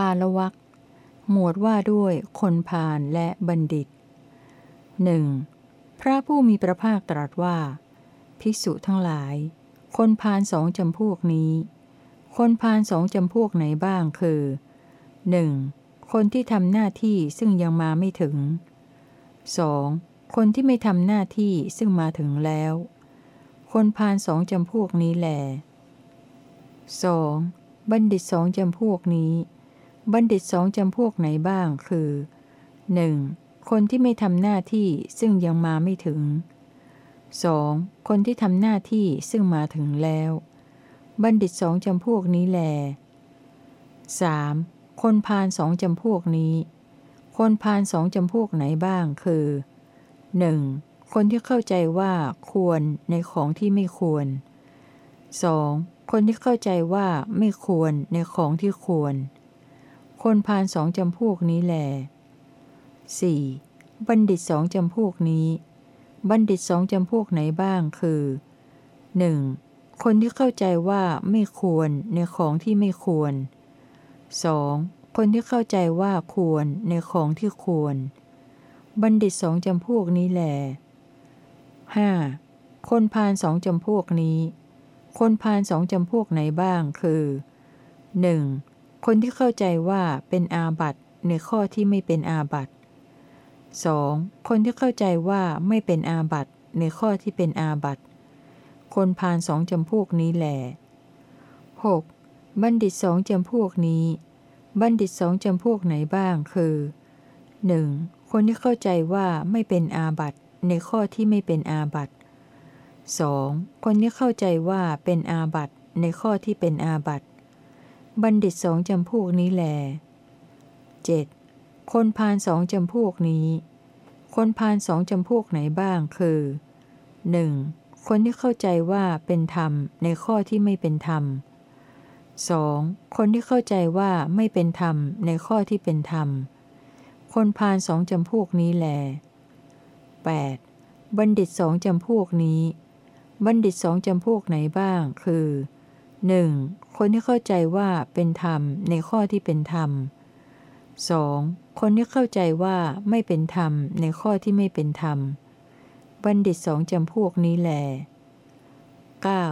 พาลวักหมวดว่าด้วยคนพาลและบัณฑิตหนึ่งพระผู้มีพระภาคตรัสว่า ภิกษุทั้งหลาย คนพาลสองจำพวกนี้ คนพาลสองจำพวกไหนบ้างคือ 1. คนที่ทำหน้าที่ซึ่งยังมาไม่ถึง 2. คนที่ไม่ทำหน้าที่ซึ่งมาถึงแล้ว คนพาลสองจำพวกนี้แหล 2. บัณฑิตสองจำพวกนี้ บัณฑิตสองจำพวกไหนบ้างคือ 1. คนที่ไม่ทำหน้าที่ซึ่งยังมาไม่ถึง 2. คนที่ทำหน้าที่ซึ่งมาถึงแล้ว บัณฑิตสองจำพวกนี้แล 3. คนพาลสองจำพวกนี้ คนพาลสองจำพวกไหนบ้างคือ 1. คนที่เข้าใจว่าควรในของที่ไม่ควร 2. คนที่เข้าใจว่าไม่ควรในของที่ควร คนพาลสองจำพวกนี้แหล 4. บัณฑิตสองจำพวกนี้ บัณฑิตสองจำพวกไหนบ้างคือ 1. คนที่เข้าใจว่าไม่ควรในของที่ไม่ควร 2. คนที่เข้าใจว่าควรในของที่ควร บัณฑิตสองจำพวกนี้แหล 5. คนพาลสองจำพวกนี้ คนพาลสองจำพวกไหนบ้างคือ 1. คนที่เข้าใจว่าเป็นอาบัตในข้อที่ไม่เป็นอาบัต 2. คนที่เข้าใจว่าไม่เป็นอาบัตในข้อที่เป็นอาบัต คนพาลสองจำพวกนี้แหละ 6. บัณฑิตสองจำพวกนี้ บัณฑิตสองจำพวกไหนบ้างคือ 1. คนที่เข้าใจว่าไม่เป็นอาบัตในข้อที่ไม่เป็นอาบัต 2. คนที่เข้าใจว่าเป็นอาบัตในข้อที่เป็นอาบัต บัณฑิตสองจำพวกนี้แหล 7. คนพาลสองจำพวกนี้ คนพาลสองจำพวกไหนบ้างคือ 1. คนที่เข้าใจว่าเป็นธรรมในข้อที่ไม่เป็นธรรม 2. คนที่เข้าใจว่าไม่เป็นธรรมในข้อที่เป็นธรรม คนพาลสองจำพวกนี้แหล 8. บัณฑิตสองจำพวกนี้ บัณฑิตสองจำพวกไหนบ้าง คือ 1. คนที่เข้าใจว่าเป็นธรรมในข้อที่เป็นธรรม 2. คนที่เข้าใจว่าไม่เป็นธรรมในข้อที่ไม่เป็นธรรม บัณฑิตสองจำพวกนี้แหล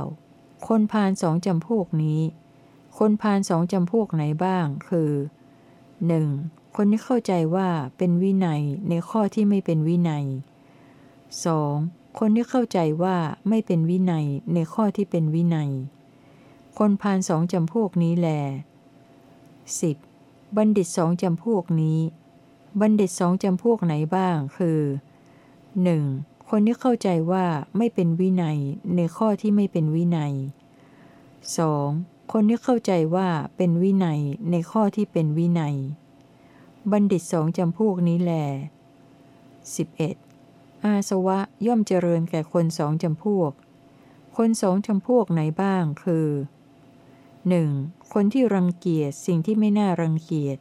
9. คนพาลสองจำพวกนี้ คนพาลสองจำพวกไหนบ้าง คือ 1. คนที่เข้าใจว่าเป็นวินัยในข้อที่ไม่เป็นวินัย 2. คนที่เข้าใจว่าไม่เป็นวินัยในข้อที่เป็นวินัย คนพาลสองจำพวกนี้แล 10. บัณฑิตสองจำพวกนี้ บัณฑิตสองจำพวกไหนบ้างคือ 1. คนที่เข้าใจว่าไม่เป็นวินัยในข้อที่ไม่เป็นวินัย 2. คนที่เข้าใจว่าเป็นวินัยในข้อที่เป็นวินัย บัณฑิตสองจำพวกนี้แล 11. อาสวะย่อมเจริญแก่คนสองจำพวก คนสองจำพวกไหนบ้างคือ 1. คนที่รังเกียจสิ่งที่ไม่น่ารังเกียจ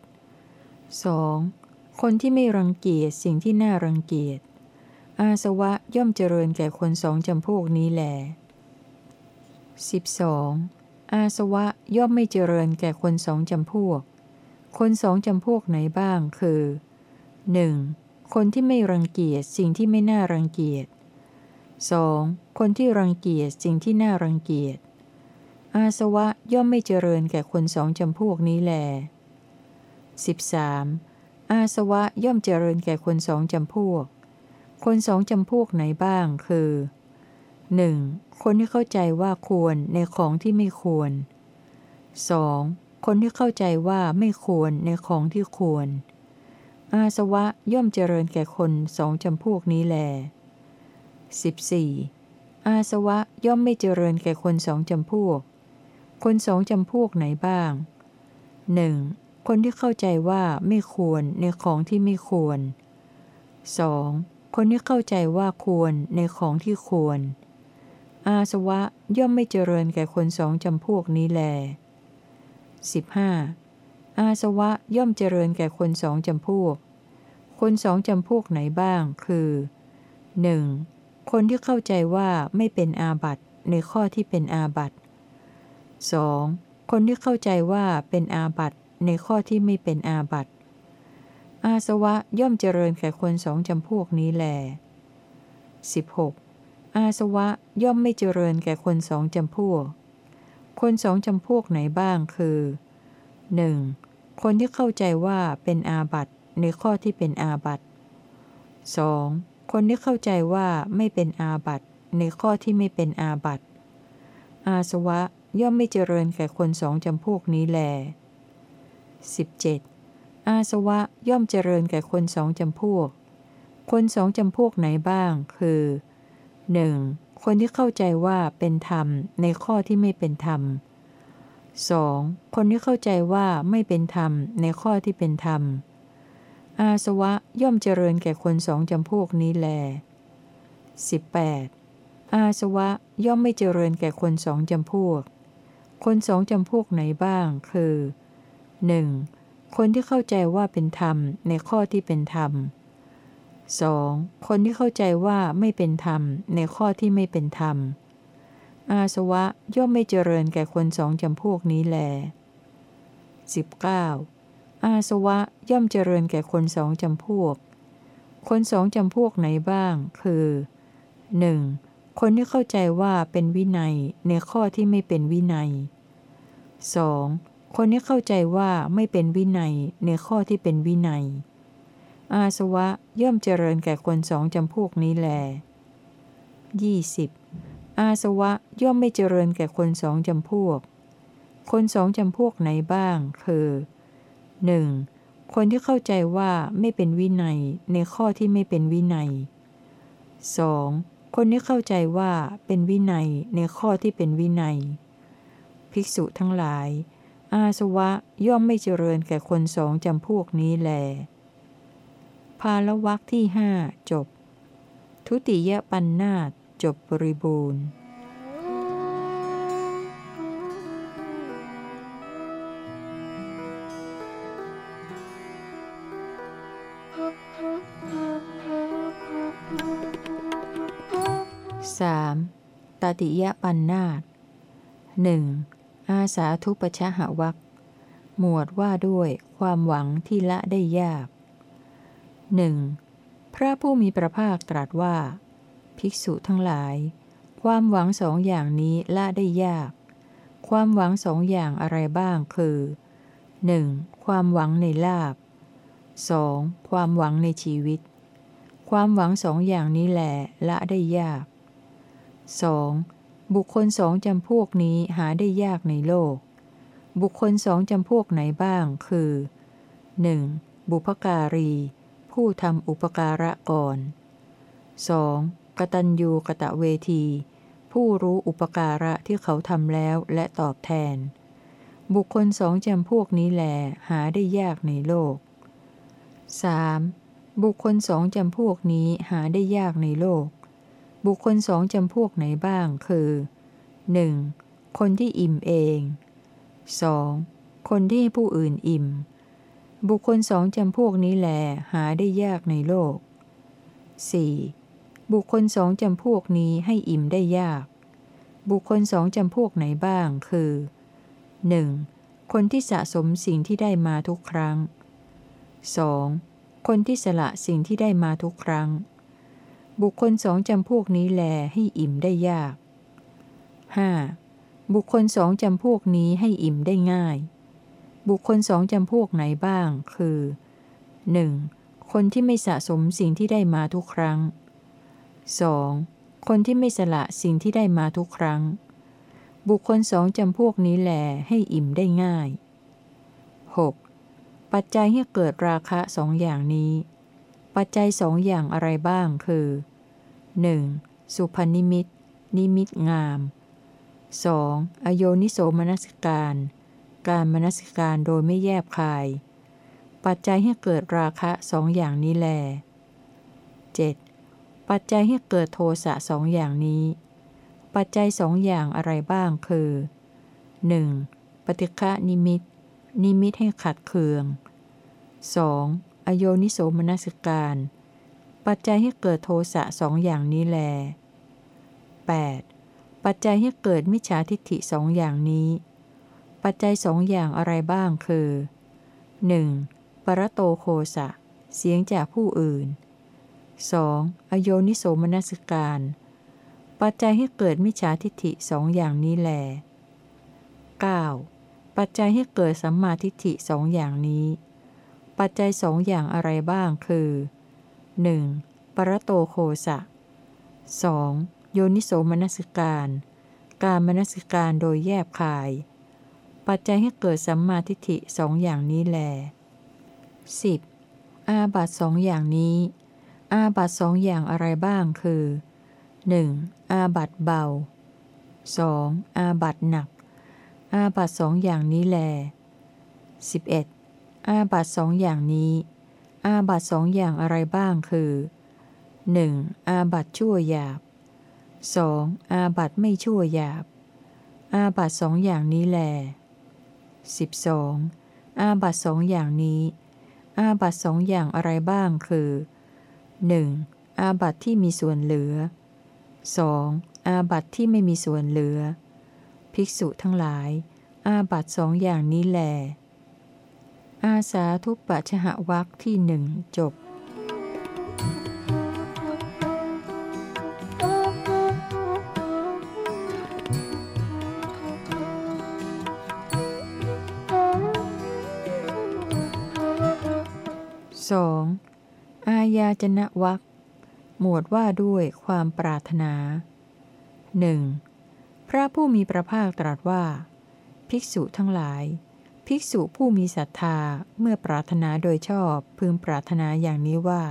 2. คนที่ไม่รังเกียจสิ่งที่น่ารังเกียจ อาสวะย่อมเจริญแก่คนสองจำพวกนี้แหล 12. อาสวะย่อมไม่เจริญแก่คนสองจำพวก คนสองจำพวกไหนบ้างคือ 1. คนที่ไม่รังเกียจสิ่งที่ไม่น่ารังเกียจ 2. คนที่รังเกียจสิ่งที่น่ารังเกียจ อาสวะย่อมไม่เจริญแก่คนสองจำพวกนี้แล 13. อาสวะย่อมเจริญแก่คนสองจำพวก คนสองจำพวกไหนบ้างคือ 1. คนที่เข้าใจว่าควรในของที่ไม่ควร 2. คนที่เข้าใจว่าไม่ควรในของที่ควร อาสวะย่อมเจริญแก่คนสองจำพวกนี้แล 14. อาสวะย่อมไม่เจริญแก่คนสองจำพวก คนสองจำพวกไหนบ้าง 1. คนที่เข้าใจว่าไม่ควรในของที่ไม่ควร 2. คนที่เข้าใจว่าควรในของที่ควร อาสวะย่อมไม่เจริญแก่คนสองจำพวกนี้แล 15. อาสวะย่อมเจริญแก่คนสองจำพวก คนสองจำพวกไหนบ้าง คือ 1. คนที่เข้าใจว่าไม่เป็นอาบัตในข้อที่เป็นอาบัติ 2. คนที่เข้าใจว่าเป็นอาบัตในข้อที่ไม่เป็นอาบัตอาสวะย่อมเจริญแก่คนสองจำพวกนี้แล 16. อาสวะย่อมไม่เจริญแก่คนสองจำพวก คนสองจำพวกไหนบ้างคือ 1. คนที่เข้าใจว่าเป็นอาบัตในข้อที่เป็นอาบัต 2. คนที่เข้าใจว่าไม่เป็นอาบัตในข้อที่ไม่เป็นอาบัตอาสวะ ย่อมไม่เจริญแก่คนสองจำพวกนี้แล 17. อาสวะย่อมเจริญแก่คนสองจำพวก คนสองจำพวกไหนบ้าง คือ 1. คนที่เข้าใจว่าเป็นธรรมในข้อที่ไม่เป็นธรรม 2. คนที่เข้าใจว่าไม่เป็นธรรมในข้อที่เป็นธรรม อาสวะย่อมเจริญแก่คนสองจำพวกนี้แล 18. อาสวะย่อมไม่เจริญแก่คนสองจำพวก คนสองจำพวกไหนบ้าง คือ 1. คนที่เข้าใจว่าเป็นธรรมในข้อที่เป็นธรรม 2. คนที่เข้าใจว่าไม่เป็นธรรมในข้อที่ไม่เป็นธรรม อาสวะย่อมไม่เจริญแก่คนสองจำพวกนี้แล 19. อาสวะย่อมเจริญแก่คนสองจำพวก คนสองจำพวกไหนบ้าง คือ 1. คนที่เข้าใจว่าเป็นวินัยในข้อที่ไม่เป็นวินัย 2. คนที่เข้าใจว่าไม่เป็นวินัยในข้อที่เป็นวินัย อาสวะย่อมเจริญแก่คนสองจำพวกนี้แล 20. อาสวะย่อมไม่เจริญแก่คนสองจำพวก คนสองจำพวกไหนบ้าง คือ 1. คนที่เข้าใจว่าไม่เป็นวินัยในข้อที่ไม่เป็นวินัย 2. คนนี้เข้าใจว่าเป็นวินัยในข้อที่เป็นวินัย ภิกษุทั้งหลาย อาสวะย่อมไม่เจริญแก่คนสองจำพวกนี้แล ภาลวักที่ห้าจบ ทุติยปันนาตจบบริบูรณ์ 3. ตติยปันนาตหนึ่งอาสาทุปชหวักหมวดว่าด้วยความหวังที่ละได้ยากหนึ่งพระผู้มีพระภาคตรัสว่า ภิกษุทั้งหลาย ความหวังสองอย่างนี้ละได้ยาก ความหวังสองอย่างอะไรบ้างคือ 1. ความหวังในลาบ 2. ความหวังในชีวิต ความหวังสองอย่างนี้แหละละได้ยาก 2. บุคคลสองจำพวกนี้หาได้ยากในโลก บุคคลสองจำพวกไหนบ้าง คือ 1. บุพการี ผู้ทำอุปการะก่อน 2. กตัญญูกะตะเวที ผู้รู้อุปการะที่เขาทำแล้วและตอบแทน บุคคลสองจำพวกนี้แหลหาได้ยากในโลก 3. บุคคลสองจำพวกนี้หาได้ยากในโลก บุคคลสองจำพวกไหนบ้าง คือ 1. คนที่อิ่มเอง 2. คนที่ผู้อื่นอิ่ม บุคคลสองจำพวกนี้แหลหาได้ยากในโลก 4. บุคคลสองจำพวกนี้ให้อิ่มได้ยาก บุคคลสองจำพวกไหนบ้าง คือ 1. คนที่สะสมสิ่งที่ได้มาทุกครั้ง 2. คนที่สละสิ่งที่ได้มาทุกครั้ง บุคคลสองจำพวกนี้แลให้อิ่มได้ยาก 5. บุคคลสองจำพวกนี้ให้อิ่มได้ง่าย บุคคลสองจำพวกไหนบ้าง คือ 1. คนที่ไม่สะสมสิ่งที่ได้มาทุกครั้ง 2. คนที่ไม่สละสิ่งที่ได้มาทุกครั้ง บุคคลสองจำพวกนี้แลให้อิ่มได้ง่าย 6. ปัจจัยให้เกิดราคะสองอย่างนี้ ปัจจัยสองอย่างอะไรบ้างคือ 1. สุพนิมิต นิมิตงาม 2. อโยนิโสมนสิการ การมนสิการโดยไม่แยบคาย ปัจจัยให้เกิดราคะสองอย่างนี้แล 7. ปัจจัยให้เกิดโทสะสองอย่างนี้ ปัจจัยสองอย่างอะไรบ้างคือ 1. ปฏิฆะนิมิต นิมิตให้ขัดเคือง 2. อโยนิโสมนสิการ ปัจจัยให้เกิดโทสะสองอย่างนี้แล 8. ปัจจัยให้เกิดมิจฉาทิฏฐิสองอย่างนี้ ปัจจัยสองอย่างอะไรบ้างคือ 1. ปรโตโคสะ เสียงจากผู้อื่น 2. อโยนิโสมนสิการ ปัจจัยให้เกิดมิจฉาทิฏฐิสองอย่างนี้แล 9. ปัจจัยให้เกิดสัมมาทิฏฐิสองอย่างนี้ ปัจจัยสองอย่างอะไรบ้างคือ 1. ปรโตโคสะ 2. โยนิโสมนสิการ การมนสิการโดยแยบคาย ปัจจัยให้เกิดสัมมาทิฏฐิสองอย่างนี้แล 10. อาบัตสองอย่างนี้ อาบัตสองอย่างอะไรบ้างคือ 1. อาบัตเบา 2. อาบัตหนัก อาบัตสองอย่างนี้แล 11. อาบัตสองอย่างนี้ อาบัตสองอย่างอะไรบ้างคือ 1. อาบัตชั่วหยาบ 2. อาบัตไม่ชั่วหยาบ อาบัตสองอย่างนี้แล 12. อาบัตสองอย่างนี้ อาบัตสองอย่างอะไรบ้างคือ 1. อาบัตที่มีส่วนเหลือ 2. อาบัตที่ไม่มีส่วนเหลือ ภิกษุทั้งหลาย อาบัตสองอย่างนี้แล อาสาทุปปัชหวักที่หนึ่งจบ 2. องอาญาจนะวักหมวดว่าด้วยความปรารถนาหนึ่งพระผู้มีพระภาคตรัสว่า ภิกษุทั้งหลาย ภิกษุผู้มีศรัทธาเมื่อปรารถนาโดยชอบพึงปรารถนาอย่างนี้ว่า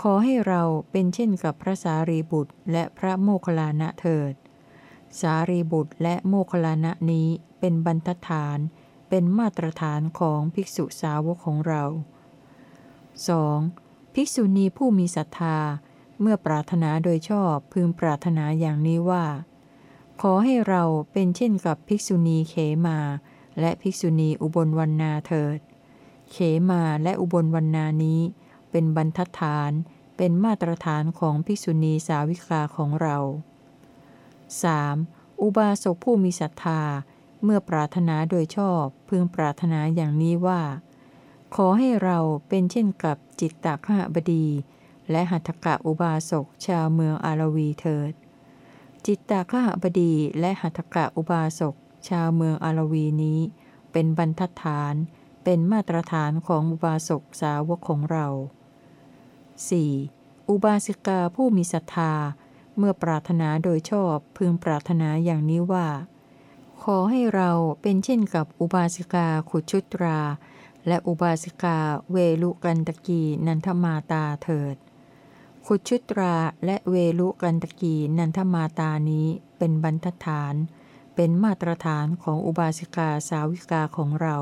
ขอให้เราเป็นเช่นกับพระสารีบุตรและพระโมคคัลลานะเถิด สารีบุตรและโมคคัลลานะนี้เป็นบรรทัดฐาน เป็นมาตรฐานของภิกษุสาวกของเรา 2. ภิกษุณีผู้มีศรัทธาเมื่อปรารถนาโดยชอบพึงปรารถนาอย่างนี้ว่า ขอให้เราเป็นเช่นกับภิกษุณีเขมา และภิกษุณีอุบลวรรณาเถิด เขมาและอุบลวรรณานี้ เป็นบรรทัดฐาน เป็นมาตรฐานของภิกษุณีสาวิกาของเรา 3. อุบาสกผู้มีศรัทธา เมื่อปรารถนาโดยชอบพึงปรารถนาอย่างนี้ว่า ขอให้เราเป็นเช่นกับจิตตะขหบดี และหัตถกะอุบาสกชาวเมืองอารวีเถิดจิตตะขหบดีและหัตถกะอุบาสก ชาวเมืองอารวีนี้ เป็นบรรทัดฐาน เป็นมาตรฐานของอุบาสกสาวกของเรา 4. อุบาสิกาผู้มีศรัทธา เมื่อปรารถนาโดยชอบพึงปรารถนาอย่างนี้ว่า ขอให้เราเป็นเช่นกับอุบาสิกาขุชุตรา และอุบาสิกาเวลุกันตกีนันทมาตาเถิด ขุชุตราและเวลุกันตกีนันทมาตานี้เป็นบรรทัดฐาน เป็นมาตรฐานของอุบาสิกาสาวิกาของเรา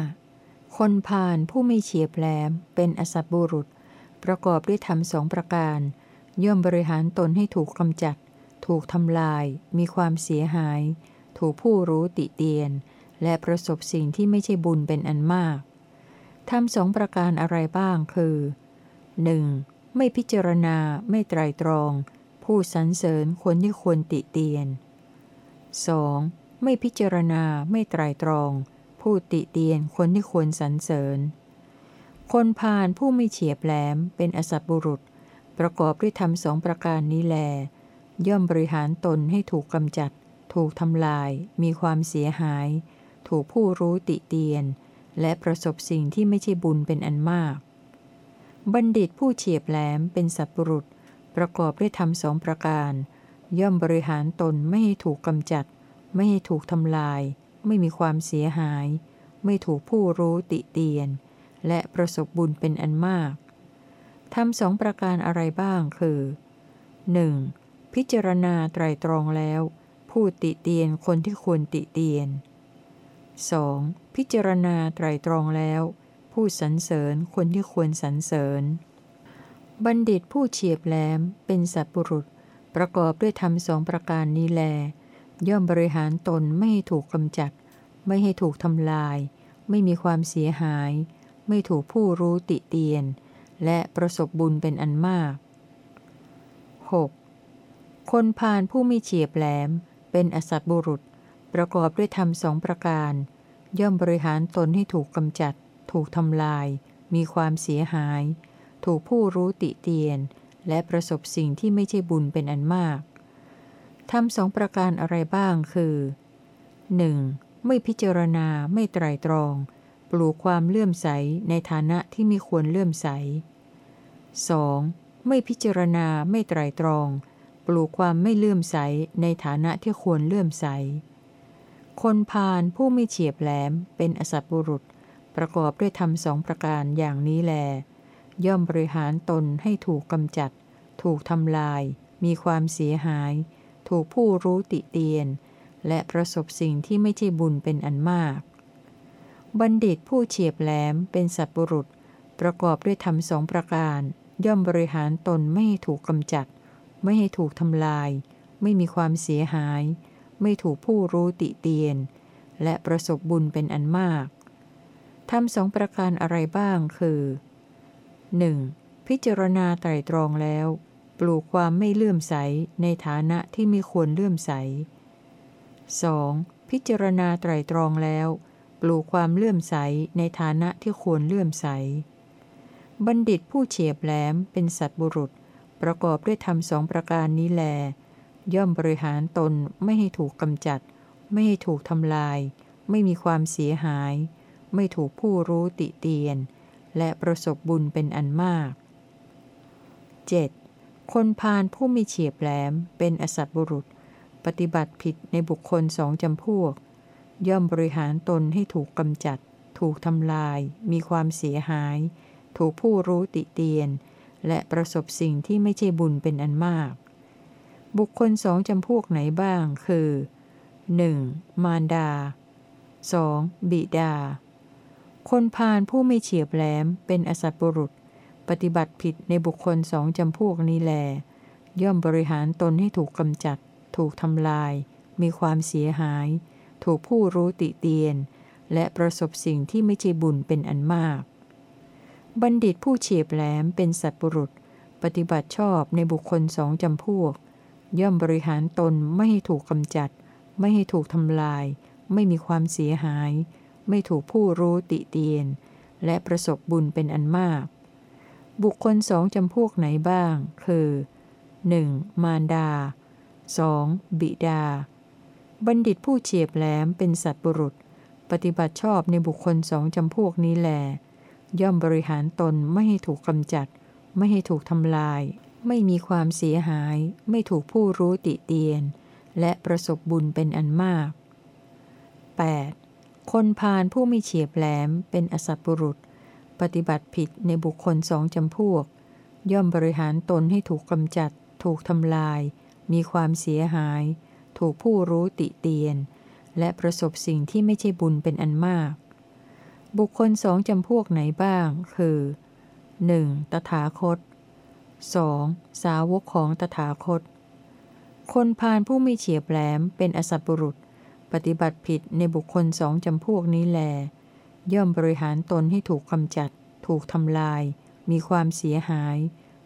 5. คนผ่านผู้ไม่เฉียบแหลม เป็นอสัตบุรุษ ประกอบด้วยธรรมสองประการ ย่อมบริหารตนให้ถูกกำจัด ถูกทำลาย มีความเสียหาย ถูกผู้รู้ติเตียน และประสบสิ่งที่ไม่ใช่บุญเป็นอันมากทำสองประการอะไรบ้างคือ 1. ไม่พิจารณา ไม่ไตรตรอง ผู้สรรเสริญคนที่ควรติเตียน 2. ไม่พิจารณาไม่ไตรตรอง ผู้ติเตียนคนที่ควรสรรเสริญ คนพาลผู้ไม่เฉียบแหลมเป็นอสัตบุรุษ ประกอบด้วยธรรมสองประการนี้แล ย่อมบริหารตนให้ถูกกำจัด ถูกทำลาย มีความเสียหาย ถูกผู้รู้ติเตียน และประสบสิ่งที่ไม่ใช่บุญเป็นอันมาก บัณฑิตผู้เฉียบแหลมเป็นสัตบุรุษ ประกอบด้วยธรรมสองประการ ย่อมบริหารตนไม่ให้ถูกกำจัด ไม่ให้ถูกทำลาย ไม่มีความเสียหาย ไม่ถูกผู้รู้ติเตียน และประสบบุญเป็นอันมากทำสองประการอะไรบ้างคือ 1. พิจารณาไตรตรองแล้ว ผู้ติเตียนคนที่ควรติเตียน 2. พิจารณาไตรตรองแล้ว ผู้สรรเสริญคนที่ควรสรรเสริญ บัณฑิตผู้เฉียบแหลมเป็นสัตบุรุษ ประกอบด้วยธรรมสองประการนี้แล ย่อมบริหารตนไม่ให้ถูกกำจัด ไม่ให้ถูกทำลาย ไม่มีความเสียหาย ไม่ถูกผู้รู้ติเตียน และประสบบุญเป็นอันมาก 6. คนพาลผู้ไม่เฉียบแหลม เป็นอสัตบุรุษ ประกอบด้วยธรรมสองประการ ย่อมบริหารตนให้ถูกกำจัด ถูกทำลาย มีความเสียหาย ถูกผู้รู้ติเตียน และประสบสิ่งที่ไม่ใช่บุญเป็นอันมากทำสองประการอะไรบ้างคือ 1. ไม่พิจารณาไม่ไตรตรอง ปลูกความเลื่อมใสในฐานะที่ไม่ควรเลื่อมใส 2. ไม่พิจารณาไม่ไตรตรอง ปลูกความไม่เลื่อมใสในฐานะที่ควรเลื่อมใส คนพาลผู้ไม่เฉียบแหลมเป็นอสัตบุรุษ ประกอบด้วยธรรมสองประการอย่างนี้แล ย่อมบริหารตนให้ถูกกำจัด ถูกทำลาย มีความเสียหาย ถูกผู้รู้ติเตียน และประสบสิ่งที่ไม่ใช่บุญเป็นอันมาก บัณฑิตผู้เฉียบแหลมเป็นสัตบุรุษ ประกอบด้วยธรรมสองประการ ย่อมบริหารตนไม่ให้ถูกกำจัด ไม่ให้ถูกทำลาย ไม่มีความเสียหาย ไม่ถูกผู้รู้ติเตียน และประสบบุญเป็นอันมากทำสองประการอะไรบ้างคือ 1. พิจารณาไตรตรองแล้ว ปลูกความไม่เลื่อมใสในฐานะที่ไม่ควรเลื่อมใส 2. พิจารณาไตรตรองแล้ว ปลูกความเลื่อมใสในฐานะที่ควรเลื่อมใส บัณฑิตผู้เฉียบแหลมเป็นสัตบุรุษ ประกอบด้วยธรรมสองประการนี้แล ย่อมบริหารตนไม่ให้ถูกกำจัด ไม่ให้ถูกทำลาย ไม่มีความเสียหาย ไม่ถูกผู้รู้ติเตียน และประสบบุญเป็นอันมาก 7. คนพาลผู้มีเฉียบแหลมเป็นอสัตบุรุษ ปฏิบัติผิดในบุคคลสองจำพวก ย่อมบริหารตนให้ถูกกำจัด ถูกทำลาย มีความเสียหาย ถูกผู้รู้ติเตียน และประสบสิ่งที่ไม่ใช่บุญเป็นอันมาก บุคคลสองจำพวกไหนบ้างคือ 1. มารดา 2. บิดา คนพาลผู้ไม่เฉียบแหลมเป็นอสัตบุรุษ ปฏิบัติผิดในบุคคลสองจำพวกนี้แล ย่อมบริหารตนให้ถูกกำจัด ถูกทำลาย มีความเสียหาย ถูกผู้รู้ติเตียน และประสบสิ่งที่ไม่ใช่บุญเป็นอันมาก บัณฑิตผู้เฉียบแหลมเป็นสัตบุรุษ ปฏิบัติชอบในบุคคลสองจำพวก ย่อมบริหารตนไม่ให้ถูกกำจัด ไม่ให้ถูกทำลาย ไม่มีความเสียหาย ไม่ถูกผู้รู้ติเตียน และประสบบุญเป็นอันมาก บุคคลสองจำพวกไหนบ้าง คือ 1. มารดา 2. บิดา บัณฑิตผู้เฉียบแหลมเป็นสัตบุรุษ ปฏิบัติชอบในบุคคลสองจำพวกนี้แล ย่อมบริหารตนไม่ให้ถูกกำจัด ไม่ให้ถูกทำลาย ไม่มีความเสียหาย ไม่ถูกผู้รู้ติเตียน และประสบบุญเป็นอันมาก 8. คนพาลผู้ไม่เฉียบแหลมเป็นอสัตบุรุษ ปฏิบัติผิดในบุคคลสองจำพวก ย่อมบริหารตนให้ถูกกำจัด ถูกทำลาย มีความเสียหาย ถูกผู้รู้ติเตียน และประสบสิ่งที่ไม่ใช่บุญเป็นอันมาก บุคคลสองจำพวกไหนบ้าง คือ 1. ตถาคต 2. สาวกของตถาคต คนพาลผู้ไม่เฉียบแหลมเป็นอสัตบุรุษ ปฏิบัติผิดในบุคคลสองจำพวกนี้แล ย่อมบริหารตนให้ถูกกำจัด ถูกทำลาย มีความเสียหาย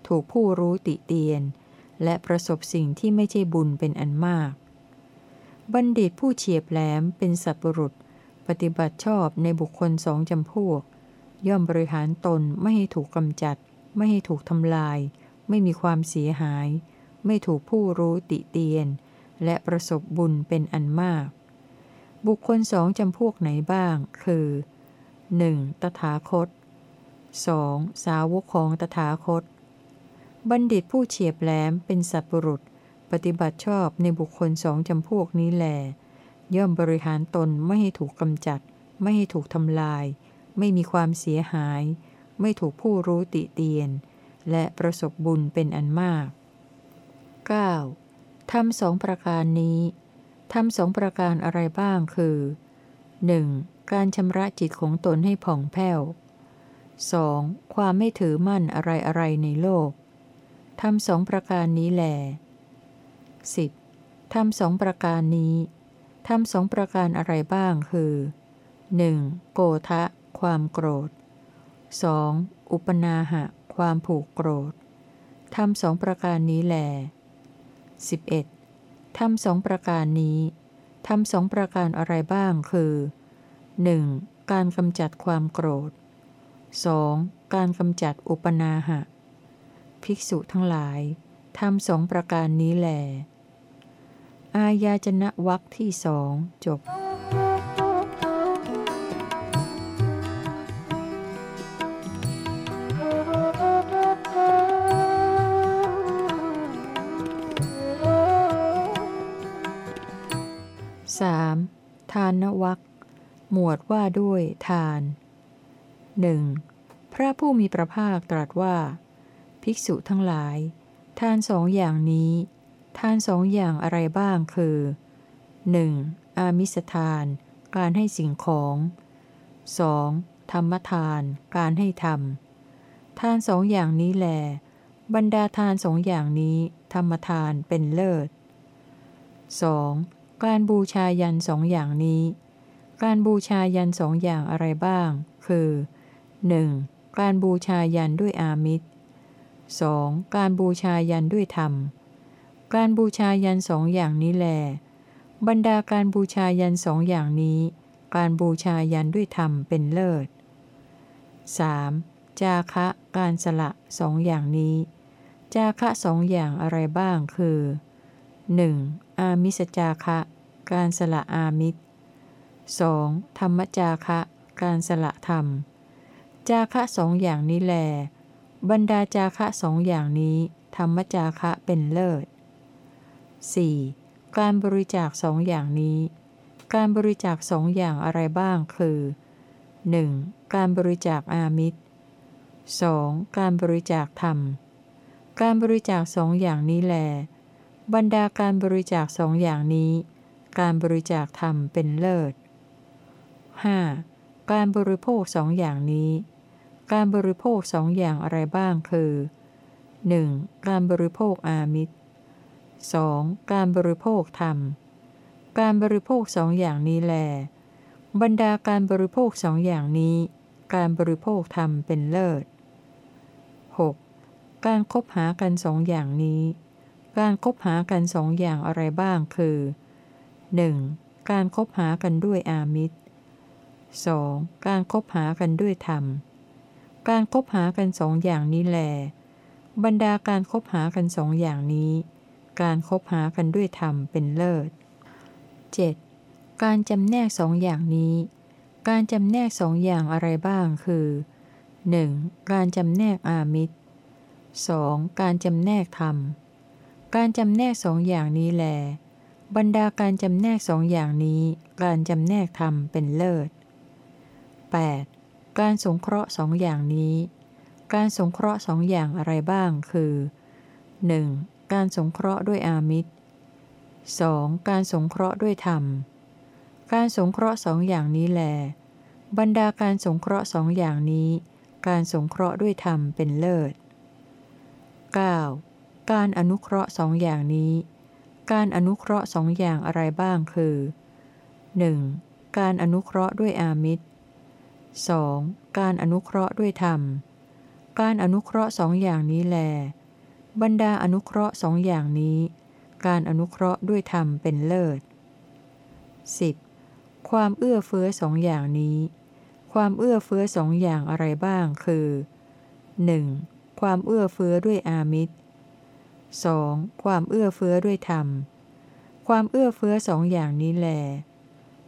ถูกผู้รู้ติเตียน และประสบสิ่งที่ไม่ใช่บุญเป็นอันมาก บัณฑิตผู้เฉียบแหลมเป็นสัตบุรุษ ปฏิบัติชอบในบุคคลสองจำพวก ย่อมบริหารตนไม่ให้ถูกกำจัด ไม่ให้ถูกทำลาย ไม่มีความเสียหาย ไม่ถูกผู้รู้ติเตียน และประสบบุญเป็นอันมาก บุคคลสองจำพวกไหนบ้าง คือ 1. ตถาคต 2. สาวกของตถาคต บัณฑิตผู้เฉียบแหลมเป็นสัตบุรุษ ปฏิบัติชอบในบุคคลสองจำพวกนี้แลย่อมบริหารตนไม่ให้ถูกกำจัด ไม่ให้ถูกทำลาย ไม่มีความเสียหาย ไม่ถูกผู้รู้ติเตียน และประสบบุญเป็นอันมาก 9. ทำสองประการนี้ ทำสองประการอะไรบ้างคือ 1. การชำระจิตของตนให้ผ่องแผ้ว 2. ความไม่ถือมั่นอะไรอะไรในโลกทำสองประการนี้แหล 10. ทำสองประการนี้ทำสองประการอะไรบ้างคือ 1. โกทะ ความโกรธ 2. อุปนาหะ ความผูกโกรธทำสองประการนี้แหล 11. ทำสองประการนี้ทำสองประการอะไรบ้างคือ 1. การกำจัดความโกรธ 2. การกำจัดอุปนาหะ ภิกษุทั้งหลายทำสองประการนี้แหลอายาจนะวักที่สองจบ สามทานวักหมวดว่าด้วยทานหนึ่งพระผู้มีพระภาคตรัสว่า ภิกษุทั้งหลาย ทานสองอย่างนี้ ทานสองอย่างอะไรบ้างคือ 1. อามิสทาน การให้สิ่งของ 2. ธรรมทาน การให้ธรรม ทานสองอย่างนี้แหลบรรดาทานสองอย่างนี้ ธรรมทานเป็นเลิศ 2. การบูชายันสองอย่างนี้ การบูชายันสองอย่างอะไรบ้าง คือ 1. การบูชายันด้วยอามิตร 2. การบูชายันด้วยธรรม การบูชายันสองอย่างนี้แล บรรดาการบูชายันสองอย่างนี้ การบูชายันด้วยธรรมเป็นเลิศ 3. จาคะการสละสองอย่างนี้ จาคะสองอย่างอะไรบ้างคือ 1. อามิสจาคะ การสละอามิตร 2. ธรรมจาคะ การสละธรรม จาคะสองอย่างนี้แล บรรดาจาคะสองอย่างนี้ ธรรมจาคะเป็นเลิศ 4. การบริจาคสองอย่างนี้ การบริจาคสองอย่างอะไรบ้างคือ 1. การบริจาคอามิตร 2. การบริจาคธรรม การบริจาคสองอย่างนี้แล บรรดาการบริจาคสองอย่างนี้ การบริจาคธรรมเป็นเลิศ 5. การบริโภคสองอย่างนี้ การบริโภคสองอย่างอะไรบ้างคือ 1. การบริโภคอามิตร 2. การบริโภคธรรม การบริโภคสองอย่างนี้แล บรรดาการบริโภคสองอย่างนี้ การบริโภคธรรมเป็นเลิศ 6. การคบหากันสองอย่างนี้ การคบหากันสองอย่างอะไรบ้างคือ 1. การคบหากันด้วยอามิตร 2. การคบหากันด้วยธรรม การคบหากันสองอย่างนี้แล บรรดาการคบหากันสองอย่างนี้ การคบหากันด้วยธรรมเป็นเลิศ 7. การจำแนกสองอย่างนี้ การจำแนกสองอย่างอะไรบ้างคือ 1. การจำแนกอามิตร 2. การจำแนกธรรม การจำแนกสองอย่างนี้แล บรรดาการจำแนกสองอย่างนี้ การจำแนกธรรมเป็นเลิศ 8. การสงเคราะห์สองอย่างนี้ การสงเคราะห์สองอย่างอะไรบ้างคือ 1. การสงเคราะห์ด้วยอามิตร 2. การสงเคราะห์ด้วยธรรม การสงเคราะห์สองอย่างนี้แล บรรดาการสงเคราะห์สองอย่างนี้ การสงเคราะห์ด้วยธรรมเป็นเลิศ 9. การอนุเคราะห์สองอย่างนี้ การอนุเคราะห์สองอย่างอะไรบ้างคือ 1. การอนุเคราะห์ด้วยอามิตร 2. การอนุเคราะห์ด้วยธรรม การอนุเคราะห์สองอย่างนี้แล บรรดาอนุเคราะห์สองอย่างนี้ การอนุเคราะห์ด้วยธรรมเป็นเลิศ 10. ความเอื้อเฟื้อสองอย่างนี้ ความเอื้อเฟื้อสองอย่างอะไรบ้างคือ 1. ความเอื้อเฟื้อด้วยอามิตร 2. ความเอื้อเฟื้อด้วยธรรม ความเอื้อเฟื้อสองอย่างนี้แล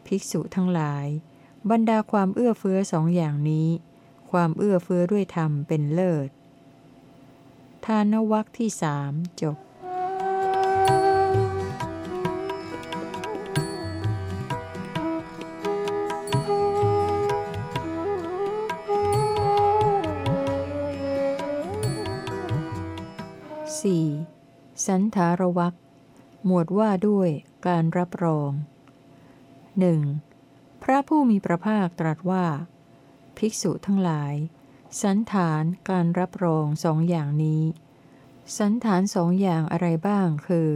ภิกษุทั้งหลาย บรรดาความเอื้อเฟื้อสองอย่างนี้ ความเอื้อเฟื้อด้วยธรรมเป็นเลิศ ทานวักที่สามจบ สันธารวักหมวดว่าด้วยการรับรองหนึ่งพระผู้มีพระภาคตรัสว่า ภิกษุทั้งหลาย สันฐานการรับรองสองอย่างนี้ สันฐานสองอย่างอะไรบ้างคือ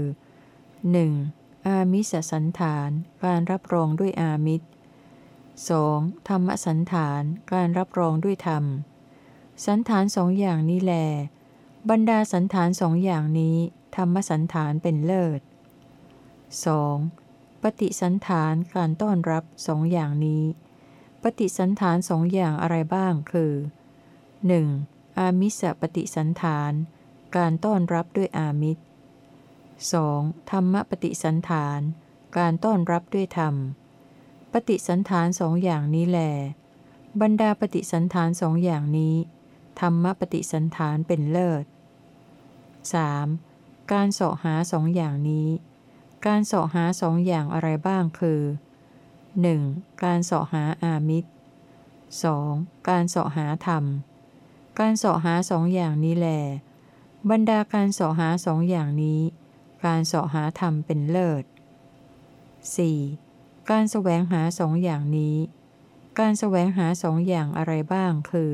1. อามิสสันฐานการรับรองด้วยอามิตร 2. ธรรมสันฐานการรับรองด้วยธรรม สันฐานสองอย่างนี้แล บรรดาสันฐานสองอย่างนี้ ธรรมสันฐานเป็นเลิศ 2. ปฏิสันฐานการต้อนรับสองอย่างนี้ ปฏิสันฐานสองอย่างอะไรบ้างคือ 1. อามิสปฏิสันฐาน การต้อนรับด้วยอามิตร 2. ธรรมปฏิสันฐาน การต้อนรับด้วยธรรม ปฏิสันฐานสองอย่างนี้แล บรรดาปฏิสันฐานสองอย่างนี้ ธรรมปฏิสันฐานเป็นเลิศ 3. การเสาะหาสองอย่างนี้ การเสาะหาสองอย่างอะไรบ้างคือ 1. การเสาะหาอามิตร 2. การเสาะหาธรรม การเสาะหาสองอย่างนี้แล บรรดาการเสาะหาสองอย่างนี้ การเสาะหาธรรมเป็นเลิศ 4. การแสวงหาสองอย่างนี้ การแสวงหาสองอย่างอะไรบ้างคือ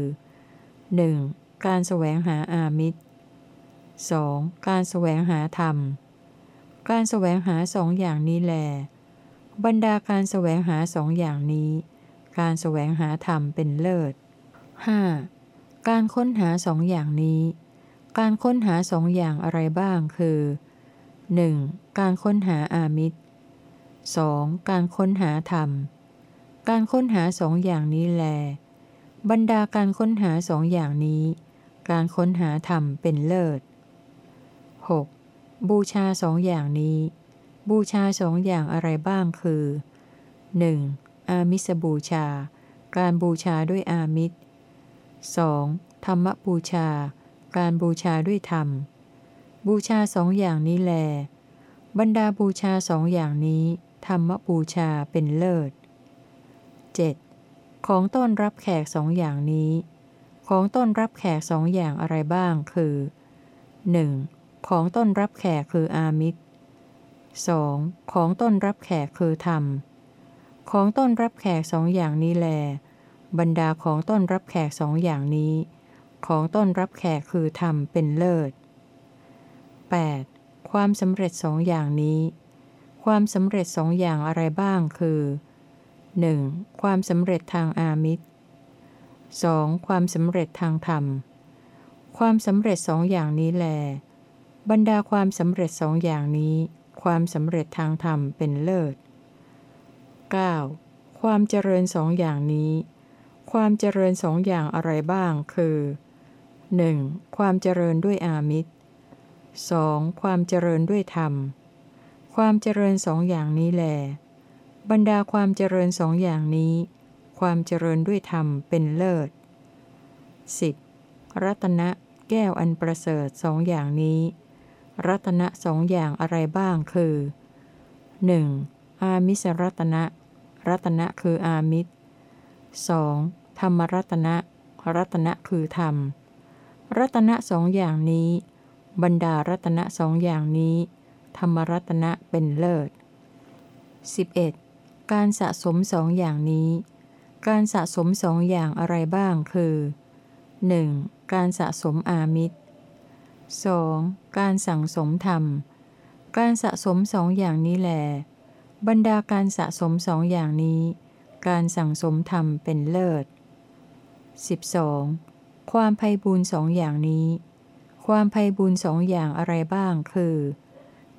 1. การแสวงหาอามิตร 2. การแสวงหาธรรม การแสวงหาสองอย่างนี้แล บรรดาการแสวงหาสองอย่างนี้ การแสวงหาธรรมเป็นเลิศ 5. การค้นหาสองอย่างนี้ การค้นหาสองอย่างอะไรบ้างคือ 1. การค้นหาอามิตร 2. การค้นหาธรรม การค้นหาสองอย่างนี้แล บรรดาการค้นหาสองอย่างนี้ การค้นหาธรรมเป็นเลิศ 6. บูชาสองอย่างนี้ บูชาสองอย่างอะไรบ้างคือ 1. อามิสบูชา การบูชาด้วยอามิตร 2. ธรรมบูชา การบูชาด้วยธรรม บูชาสองอย่างนี้แล บรรดาบูชาสองอย่างนี้ ธรรมบูชาเป็นเลิศ 7. ของต้อนรับแขกสองอย่างนี้ ของต้อนรับแขกสองอย่างอะไรบ้างคือ 1. ของต้นรับแขกคืออามิตร 2. ของต้นรับแขกคือธรรม ของต้นรับแขกสองอย่างนี้แล บรรดาของต้นรับแขกสองอย่างนี้ ของต้นรับแขกคือธรรมเป็นเลิศ 8. ความสำเร็จสองอย่างนี้ ความสำเร็จสองอย่างอะไรบ้างคือ 1. ความสำเร็จทางอามิตร 2. ความสำเร็จทางธรรม ความสำเร็จสองอย่างนี้แล บรรดาความสำเร็จสองอย่างนี้ ความสำเร็จทางธรรมเป็นเลิศ 9. ความเจริญสองอย่างนี้ ความเจริญสองอย่างอะไรบ้างคือ 1. ความเจริญด้วยอามิตร 2. ความเจริญด้วยธรรม ความเจริญสองอย่างนี้แล บรรดาความเจริญสองอย่างนี้ ความเจริญด้วยธรรมเป็นเลิศ 10. รัตนะแก้วอันประเสริฐสองอย่างนี้ รัตนะสองอย่างอะไรบ้างคือ 1. อามิสรัตนะ รัตนะคืออามิตร 2. ธรรมรัตนะ รัตนะคือธรรม รัตนะสองอย่างนี้ บรรดารัตนะสองอย่างนี้ ธรรมรัตนะเป็นเลิศ 11. การสะสมสองอย่างนี้ การสะสมสองอย่างอะไรบ้างคือ 1. การสะสมอามิตร 2. การสั่งสมธรรม การสะสมสองอย่างนี้แหลบรรดาการสะสมสองอย่างนี้ การสั่งสมธรรมเป็นเลิศ 12. ความไพ่บูรสองอย่างนี้ ความไพ่บูรสองอย่างอะไรบ้างคือ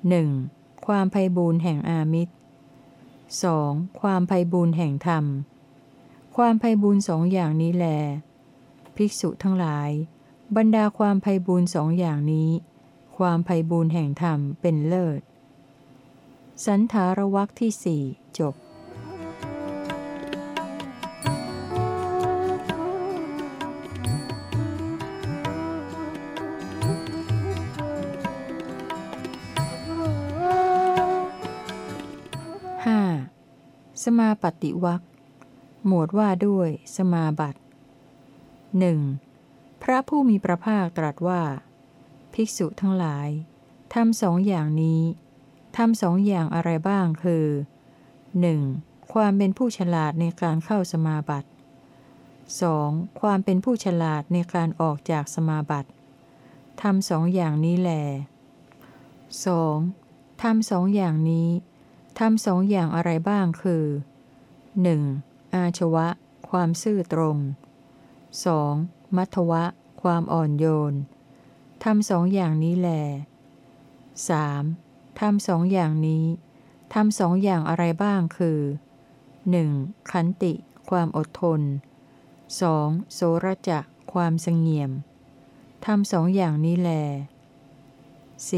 1. ความไพ่บูรแห่งอามิตร 2. ความไพ่บูรแห่งธรรม ความไพ่บูรสองอย่างนี้แล ภิกษุทั้งหลาย บรรดาความไพ่บูรสองอย่างนี้ ความไพ่บูรแห่งธรรมเป็นเลิศ สันธารวักที่สี่จบห้าสมาปฏิวักหมวดว่าด้วยสมาบัติหนึ่ง พระผู้มีพระภาคตรัสว่า ภิกษุทั้งหลายทำสองอย่างนี้ทำสองอย่างอะไรบ้างคือ 1. ความเป็นผู้ฉลาดในการเข้าสมาบัติ 2. ความเป็นผู้ฉลาดในการออกจากสมาบัติทำสองอย่างนี้แล 2. ทำสองอย่างนี้ทำสองอย่างอะไรบ้างคือ 1. อาชวะ ความซื่อตรง 2. มัทวะ ความอ่อนโยนทำสองอย่างนี้แล 3. ทำสองอย่างนี้ทำสองอย่างอะไรบ้างคือ 1. ขันติ ความอดทน 2. โสรจะความสงเงียมทำสองอย่างนี้แล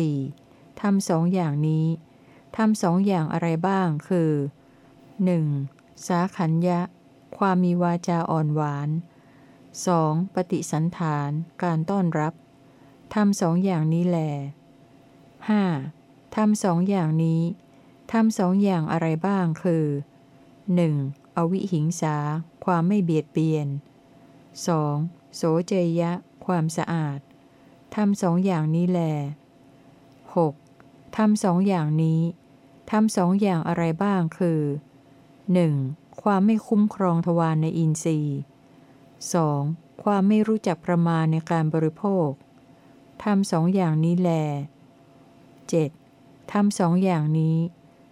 4. ทำสองอย่างนี้ทำสองอย่างอะไรบ้างคือ 1. สาขัญญะ ความมีวาจาอ่อนหวาน 2. ปฏิสันฐานการต้อนรับทำสองอย่างนี้แล 5. ทำสองอย่างนี้ทำสองอย่างอะไรบ้างคือ 1. อวิหิงสา ความไม่เบียดเบียน 2. โสเจยะ ความสะอาดทำสองอย่างนี้แล 6. ทำสองอย่างนี้ทำสองอย่างอะไรบ้างคือ 1. ความไม่คุ้มครองทวารในอินทรีย์ 2. ความไม่รู้จักประมาณในการบริโภคทำสองอย่างนี้แล 7. ทำสองอย่างนี้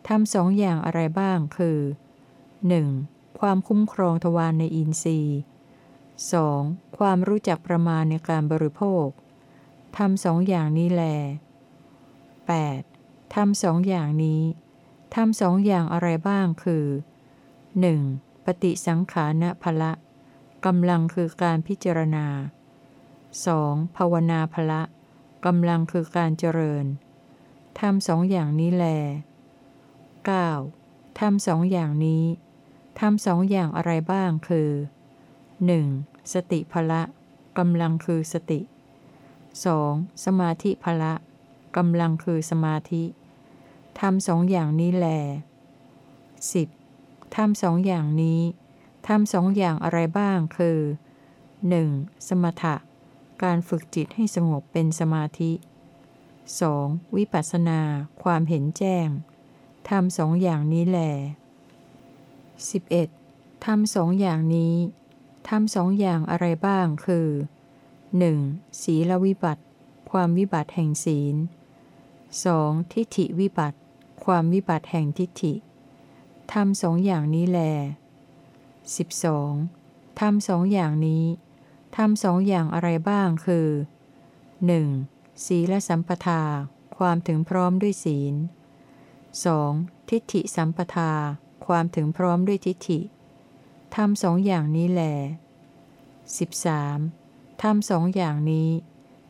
ทำสองอย่างอะไรบ้างคือ 1. ความคุ้มครองทวารในอินทรีย์ 2. ความรู้จักประมาณในการบริโภคทำสองอย่างนี้แล 8. ทำสองอย่างนี้ทำสองอย่างอะไรบ้างคือ 1. ปฏิสังขารพละ กำลังคือการพิจารณา 2. ภาวนาพละกำลังคือการเจริญทำสองอย่างนี้แล 9. ทำสองอย่างนี้ทำสองอย่างอะไรบ้างคือ 1. สติพละกำลังคือสติ 2. สมาธิพละกำลังคือสมาธิทำสองอย่างนี้แล 10. ทำสองอย่างนี้ ทำสองอย่างอะไรบ้างคือ 1. สมถะ การฝึกจิตให้สงบเป็นสมาธิ 2. วิปัสสนา ความเห็นแจ้งทำสองอย่างนี้แหล 11. ทำสองอย่างนี้ทำสองอย่างอะไรบ้างคือ 1. ศีลวิบัติ ความวิบัติแห่งศีล 2. ทิฏฐิวิบัติ ความวิบัติแห่งทิฏฐิทำสองอย่างนี้แล 12. ทำสองอย่างนี้ทำสองอย่างอะไรบ้างคือ 1. ศีลสัมปทา ความถึงพร้อมด้วยศีล 2. ทิฏฐิสัมปทา ความถึงพร้อมด้วยทิฏฐิทำสองอย่างนี้แหล 13. ทำสองอย่างนี้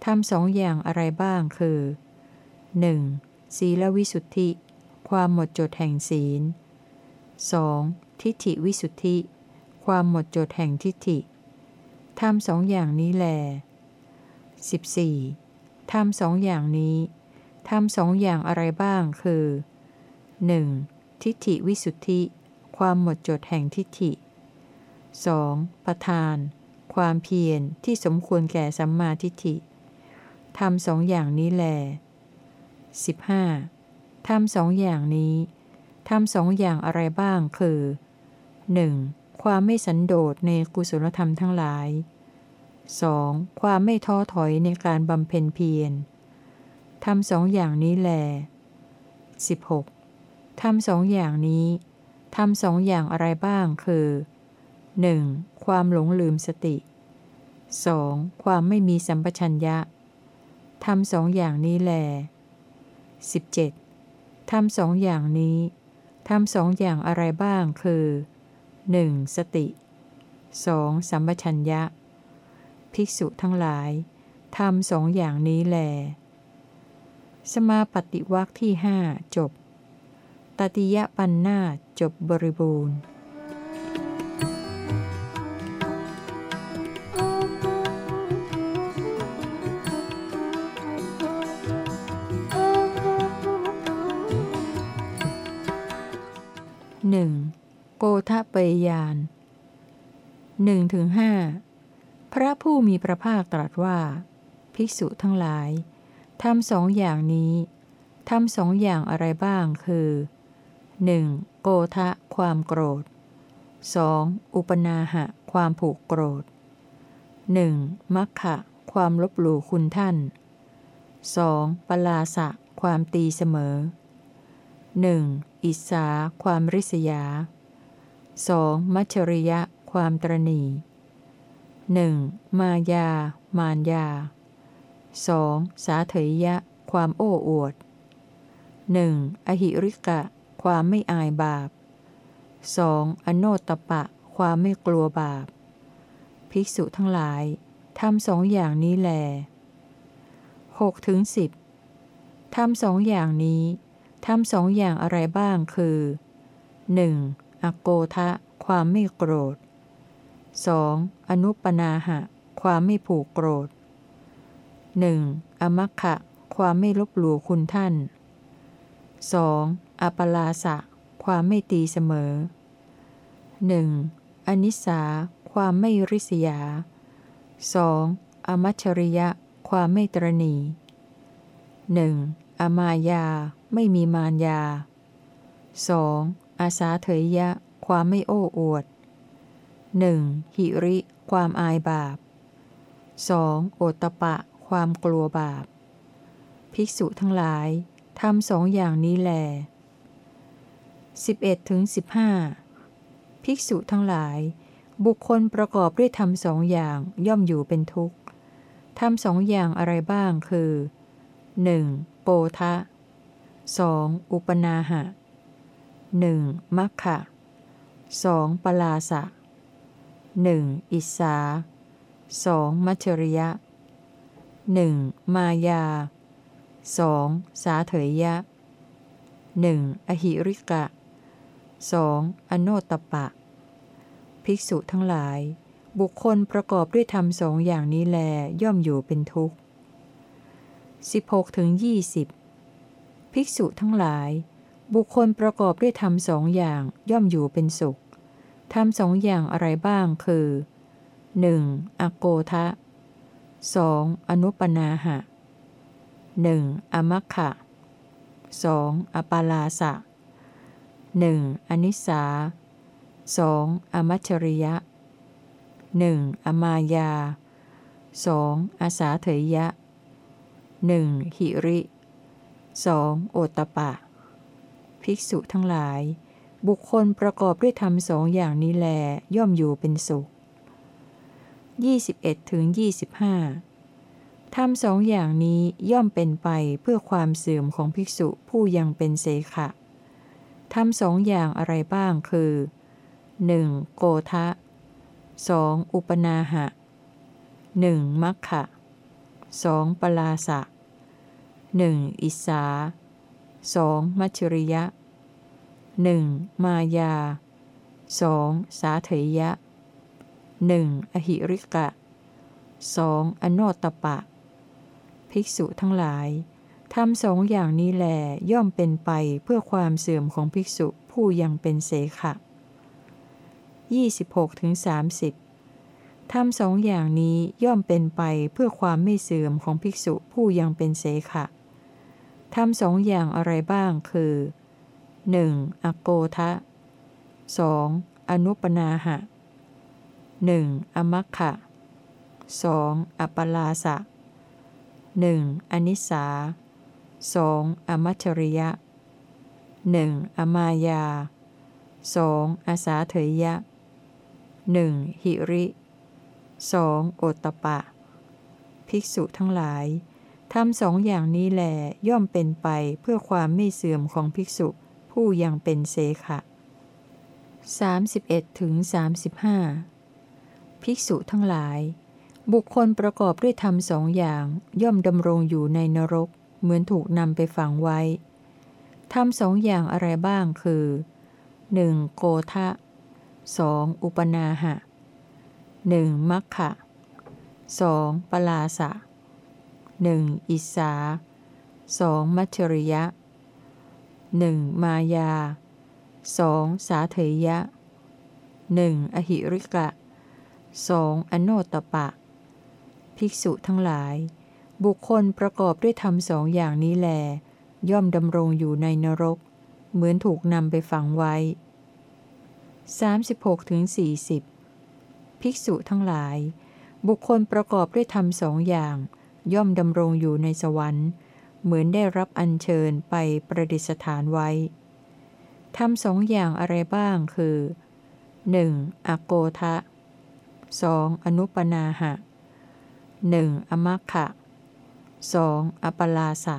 ทำสองอย่างอะไรบ้างคือ 1. ศีลวิสุทธิ ความหมดจดแห่งศีล 2. ทิฏฐิวิสุทธิ ความหมดจดแห่งทิฏฐิทำสองอย่างนี้แล 14. ทำสองอย่างนี้ทำสองอย่างอะไรบ้างคือ 1. ทิฏฐิวิสุทธิ ความหมดจดแห่งทิฏฐิ 2. ประธาน ความเพียรที่สมควรแก่สัมมาทิฏฐิทำสองอย่างนี้แล 15. ทำสองอย่างนี้ทำสองอย่างอะไรบ้างคือ 1. ความไม่สันโดษในกุศลธรรมทั้งหลาย 2. ความไม่ท้อถอยในการบำเพ็ญเพียรทำสองอย่างนี้แล 16. ทำสองอย่างนี้ทำสองอย่างอะไรบ้างคือ 1. ความหลงลืมสติ 2. ความไม่มีสัมปชัญญะทำสองอย่างนี้แล 17. ทำสองอย่างนี้ทำสองอย่างอะไรบ้างคือ 1. สติ 2. สัมปชัญญะ ภิกษุทั้งหลายทำสองอย่างนี้แล สมาปฏิวักที่หจบ ตติยปันนาจบบริบูรณ์หนึ่ง โกทะเปยยานหนึ่งถึงห้าพระผู้มีพระภาคตรัสว่า ภิกษุทั้งหลายทำสองอย่างนี้ทำสองอย่างอะไรบ้างคือ 1. โกทะความโกรธ 2. อุปนาหะ ความผูกโกรธ 1. มัคคะความลบหลู่คุณท่าน 2. ปลาสะ ความตีเสมอ 1. อิสา ความริษยา 2. มัชริยะ ความตรณีหนึ่งมายา มานยา 2. สาเถยยะ ความโอ้อวด 1. อหิริกะ ความไม่อายบาป 2. อโนตตปะ ความไม่กลัวบาป ภิกษุทั้งหลายทำสองอย่างนี้แล6ถึง10ทำสองอย่างนี้ทำสองอย่างอะไรบ้างคือ 1. อโกทะ ความไม่โกรธ 2. อนุปนาหะ ความไม่ผูกโกรธ 1. อมัคคะความไม่ลบหลู่คุณท่าน 2. อปลาสะ ความไม่ตีเสมอ 1. อนิสา ความไม่ริษยา 2. อมัชริยะ ความไม่ตรณี 1. อมายา ไม่มีมารยา 2. อาสาเถยยะ ความไม่โอ้อวด 1. หิริ ความอายบาป 2. โอตปะ ความกลัวบาป ภิกษุทั้งหลายทำสองอย่างนี้แล 11ถึง15 ภิกษุทั้งหลาย บุคคลประกอบด้วยทำสองอย่างย่อมอยู่เป็นทุกข์ทำสองอย่างอะไรบ้างคือ 1. โปทะ 2. อุปนาหะ 1. มัคคะ 2. ปลาสะ 1. อิสา 2. มัชริยะ 1. มายา 2. สาเถยยะ 1. อหิริกะ 2. อโนตปะ ภิกษุทั้งหลาย บุคคลประกอบด้วยธรรมสองอย่างนี้แลย่อมอยู่เป็นทุกข์ 16ถึง20 ภิกษุทั้งหลาย บุคคลประกอบด้วยธรรมสองอย่างย่อมอยู่เป็นสุขทำสองอย่างอะไรบ้างคือ 1. อโกทะ 2. อนุปนาหะ 1. อมัคคะ 2. อปาลาสะ 1. อนิสา 2. อมัชริยะ 1. อมายา 2. อาสาเถยยะ 1. หิริ 2. โอตปะ ภิกษุทั้งหลาย บุคคลประกอบด้วยธรรมสองอย่างนี้แล ย่อมอยู่เป็นสุข 21ถึง25ทำสองอย่างนี้ย่อมเป็นไปเพื่อความเสื่อมของภิกษุผู้ยังเป็นเสขะทำสองอย่างอะไรบ้างคือ 1. โกทะ 2. อุปนาหะ 1. มัคคะ 2. ปลาสะ 1. อิสา 2. มัชริยะ 1. มายา 2. สาเถยะ 1. อหิริกะ 2. อโนตปะ ภิกษุทั้งหลายทำสองอย่างนี้แลย่อมเป็นไปเพื่อความเสื่อมของภิกษุผู้ยังเป็นเสขะ 26ถึงทำสองอย่างนี้ย่อมเป็นไปเพื่อความไม่เสื่อมของภิกษุผู้ยังเป็นเสขะทำสองอย่างอะไรบ้างคือ 1. อโกทะ 2. อนุปนาหะ 1. อมัคคะ 2. อปลาสะ 1. อนิสา 2. อมัชริยะ 1. อมายา 2. อาสาเถยะ 1. หิริ 2. โอตปะ ภิกษุทั้งหลายทำสองอย่างนี้แหลย่อมเป็นไปเพื่อความไม่เสื่อมของภิกษุ ผู้ยังเป็นเสขะ 31ถึงภิกษุทั้งหลาย บุคคลประกอบด้วยธรรมสองอย่างย่อมดำรงอยู่ในนรก เหมือนถูกนำไปฝังไว้ทำสองอย่างอะไรบ้างคือ 1. โกทะ 2. อุปนาหะ 1. มัคคะ 2. ปลาสะ 1. อิสา 2. มัชริยะ 1. มายา 2. สาเถยะ 1. อหิริกะ 2. อโนตปะ ภิกษุทั้งหลาย บุคคลประกอบด้วยธรรมสองอย่างนี้แล ย่อมดำรงอยู่ในนรก เหมือนถูกนำไปฝังไว้ 36-40ถึงภิกษุทั้งหลาย บุคคลประกอบด้วยธรรมสองอย่าง ย่อมดำรงอยู่ในสวรรค์ เหมือนได้รับอัญเชิญไปประดิษฐานไว้ทำสองอย่างอะไรบ้างคือ 1. อโกทะ 2. อนุปนาหะ 1. อมัคคะ 2. อปลาสะ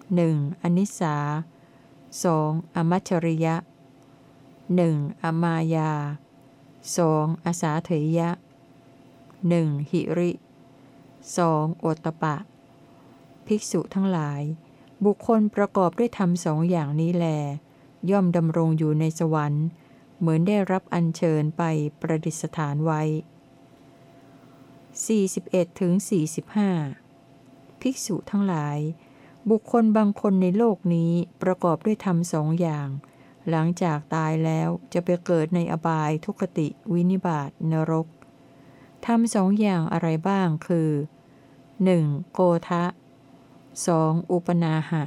1. อนิสา 2. อมัชริยะ 1. อมายา 2. อาสาเถยะ 1. หิริ 2. โอตตปะ ภิกษุทั้งหลาย บุคคลประกอบด้วยธรรมสองอย่างนี้แล ย่อมดำรงอยู่ในสวรรค์ เหมือนได้รับอัญเชิญไปประดิษฐานไว้ 41ถึง45ภิกษุทั้งหลาย บุคคลบางคนในโลกนี้ประกอบด้วยธรรมสองอย่าง หลังจากตายแล้วจะไปเกิดในอบายทุกติวินิบาตนรกทำสองอย่างอะไรบ้างคือ 1. โกทะ 2. อุปนาหะ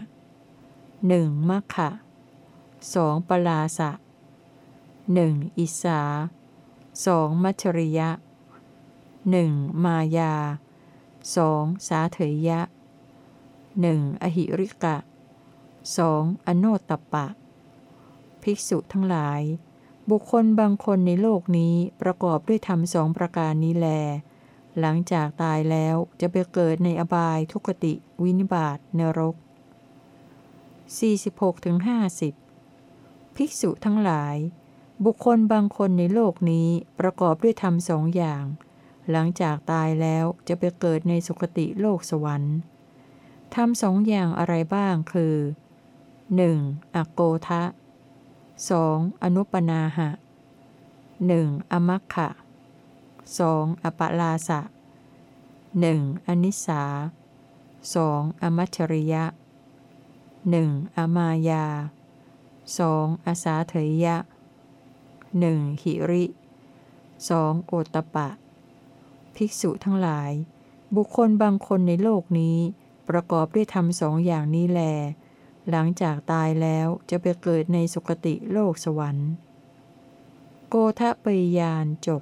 1. มัคคะ 2. ปลาสะ 1. อิสา 2. มัชริยะ 1. มายา 2. สาเถยะ 1. อหิริกะ 2. อโนตตปะ ภิกษุทั้งหลาย บุคคลบางคนในโลกนี้ประกอบด้วยธรรมสองประการนี้แล หลังจากตายแล้วจะไปเกิดในอบายทุกติ วินิบาตนรก 46-50 ภิกษุทั้งหลาย บุคคลบางคนในโลกนี้ประกอบด้วยธรรมสองอย่าง หลังจากตายแล้วจะไปเกิดในสุคติโลกสวรรค์ทำสองอย่างอะไรบ้างคือ 1. อโกทะ 2. อนุปนาหะ 1. อมัคคะ 2. อปลาสะ 1. อนิสา 2. อมัชริยะ 1. อมายา 2. อาสาเถยยะ 1. หิริ 2. โอตปะ ภิกษุทั้งหลาย บุคคลบางคนในโลกนี้ ประกอบด้วยธรรมสองอย่างนี้แล หลังจากตายแล้วจะไปเกิดในสุคติโลกสวรรค์ โกทะปยานจบ